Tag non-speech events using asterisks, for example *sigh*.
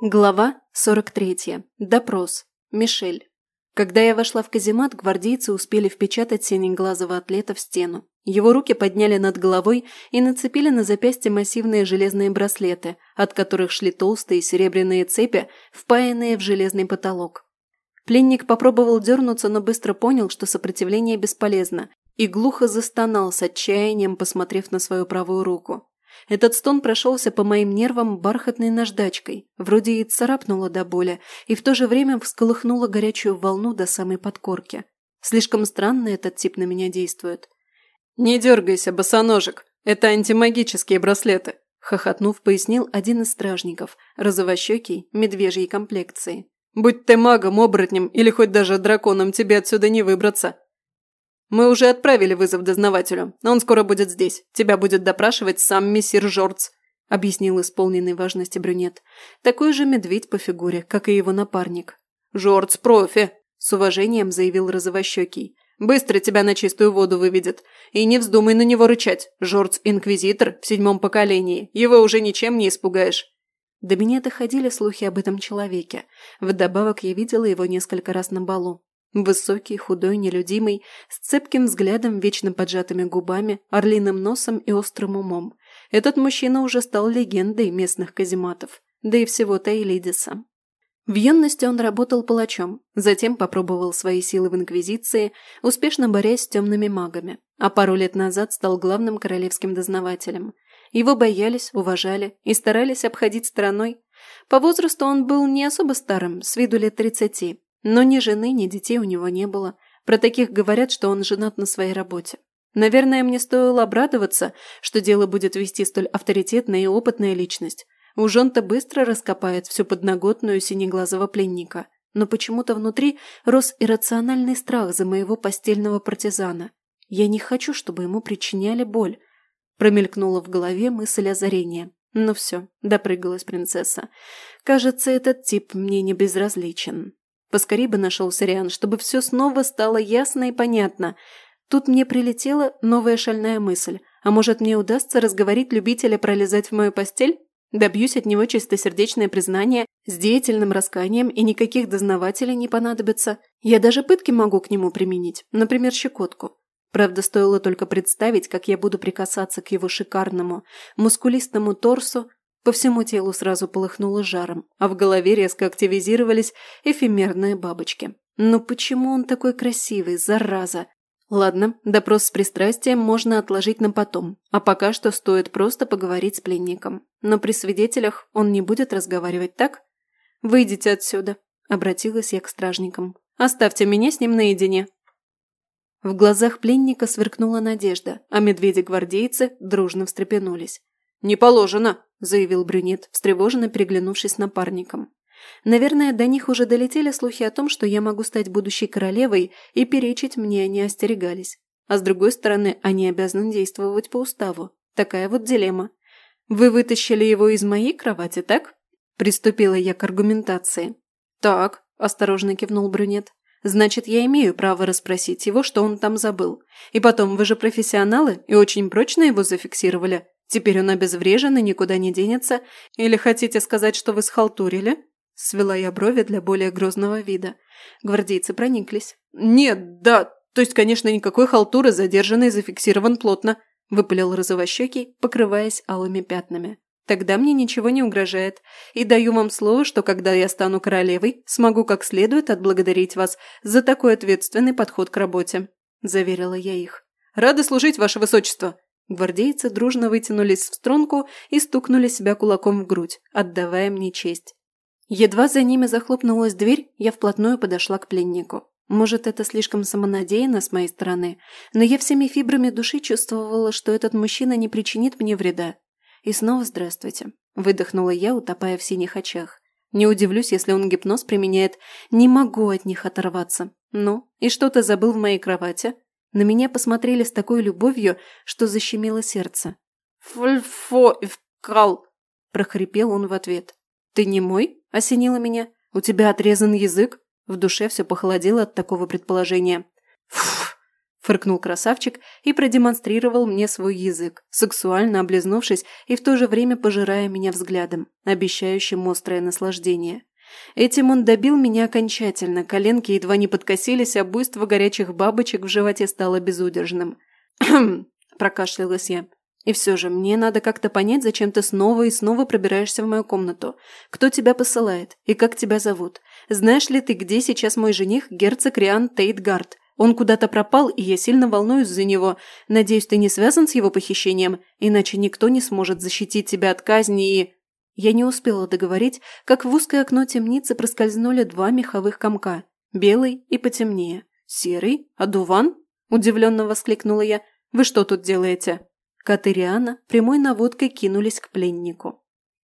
Глава 43. Допрос. Мишель. Когда я вошла в каземат, гвардейцы успели впечатать синеглазого атлета в стену. Его руки подняли над головой и нацепили на запястье массивные железные браслеты, от которых шли толстые серебряные цепи, впаянные в железный потолок. Пленник попробовал дернуться, но быстро понял, что сопротивление бесполезно, и глухо застонал с отчаянием, посмотрев на свою правую руку. Этот стон прошелся по моим нервам бархатной наждачкой, вроде и царапнуло до боли, и в то же время всколыхнуло горячую волну до самой подкорки. Слишком странно этот тип на меня действует. «Не дергайся, босоножек, это антимагические браслеты», хохотнув, пояснил один из стражников, розовощекий, медвежьей комплекции. «Будь ты магом, оборотнем или хоть даже драконом, тебе отсюда не выбраться. «Мы уже отправили вызов дознавателю. Он скоро будет здесь. Тебя будет допрашивать сам мессир Жорц», – объяснил исполненный важности брюнет. Такой же медведь по фигуре, как и его напарник. «Жорц профи», – с уважением заявил розовощекий. «Быстро тебя на чистую воду выведет. И не вздумай на него рычать. Жорц – инквизитор в седьмом поколении. Его уже ничем не испугаешь». До меня доходили слухи об этом человеке. Вдобавок я видела его несколько раз на балу. Высокий, худой, нелюдимый, с цепким взглядом, вечно поджатыми губами, орлиным носом и острым умом. Этот мужчина уже стал легендой местных казематов, да и всего Таилидиса. В юности он работал палачом, затем попробовал свои силы в Инквизиции, успешно борясь с темными магами, а пару лет назад стал главным королевским дознавателем. Его боялись, уважали и старались обходить стороной. По возрасту он был не особо старым, с виду лет тридцати, но ни жены, ни детей у него не было. Про таких говорят, что он женат на своей работе. Наверное, мне стоило обрадоваться, что дело будет вести столь авторитетная и опытная личность. Уж он-то быстро раскопает всю подноготную синеглазого пленника. Но почему-то внутри рос иррациональный страх за моего постельного партизана. Я не хочу, чтобы ему причиняли боль. Промелькнула в голове мысль озарения. Ну все, допрыгалась принцесса. Кажется, этот тип мне не безразличен. Поскорее бы нашелся Риан, чтобы все снова стало ясно и понятно. Тут мне прилетела новая шальная мысль. А может, мне удастся разговорить любителя пролезать в мою постель? Добьюсь от него чистосердечное признание с деятельным расканием, и никаких дознавателей не понадобится. Я даже пытки могу к нему применить, например, щекотку. Правда, стоило только представить, как я буду прикасаться к его шикарному, мускулистому торсу, по всему телу сразу полыхнуло жаром, а в голове резко активизировались эфемерные бабочки. Но почему он такой красивый, зараза? Ладно, допрос с пристрастием можно отложить на потом, а пока что стоит просто поговорить с пленником. Но при свидетелях он не будет разговаривать, так? «Выйдите отсюда», – обратилась я к стражникам. «Оставьте меня с ним наедине». В глазах пленника сверкнула надежда, а медведи-гвардейцы дружно встрепенулись. «Не положено», – заявил брюнет, встревоженно переглянувшись напарником. Наверное, до них уже долетели слухи о том, что я могу стать будущей королевой, и перечить мне они остерегались. А с другой стороны, они обязаны действовать по уставу. Такая вот дилемма. «Вы вытащили его из моей кровати, так?» Приступила я к аргументации. «Так», – осторожно кивнул брюнет. «Значит, я имею право расспросить его, что он там забыл. И потом, вы же профессионалы и очень прочно его зафиксировали. Теперь он обезврежен и никуда не денется. Или хотите сказать, что вы схалтурили?» Свела я брови для более грозного вида. Гвардейцы прониклись. «Нет, да, то есть, конечно, никакой халтуры задержанный зафиксирован плотно», выпалил розовощекий, покрываясь алыми пятнами. «Тогда мне ничего не угрожает. И даю вам слово, что когда я стану королевой, смогу как следует отблагодарить вас за такой ответственный подход к работе», заверила я их. «Рады служить, ваше высочество», Гвардейцы дружно вытянулись в струнку и стукнули себя кулаком в грудь, отдавая мне честь. Едва за ними захлопнулась дверь, я вплотную подошла к пленнику. Может, это слишком самонадеянно с моей стороны, но я всеми фибрами души чувствовала, что этот мужчина не причинит мне вреда. И снова здравствуйте. Выдохнула я, утопая в синих очах. Не удивлюсь, если он гипноз применяет. Не могу от них оторваться. Ну, и что ты забыл в моей кровати? На меня посмотрели с такой любовью, что защемило сердце. «Фльфо, вкал!» – прохрипел он в ответ. «Ты не мой?» – осенило меня. «У тебя отрезан язык?» В душе все похолодело от такого предположения. «Фу! фыркнул красавчик и продемонстрировал мне свой язык, сексуально облизнувшись и в то же время пожирая меня взглядом, обещающим острое наслаждение. Этим он добил меня окончательно, коленки едва не подкосились, а буйство горячих бабочек в животе стало безудержным. *clears throat* Прокашлялась я. «И все же, мне надо как-то понять, зачем ты снова и снова пробираешься в мою комнату. Кто тебя посылает? И как тебя зовут? Знаешь ли ты, где сейчас мой жених, герцог Риан Тейтгард? Он куда-то пропал, и я сильно волнуюсь за него. Надеюсь, ты не связан с его похищением, иначе никто не сможет защитить тебя от казни и...» Я не успела договорить, как в узкое окно темницы проскользнули два меховых комка. Белый и потемнее. «Серый? Адуван?» – удивленно воскликнула я. «Вы что тут делаете?» Катериана прямой наводкой кинулись к пленнику.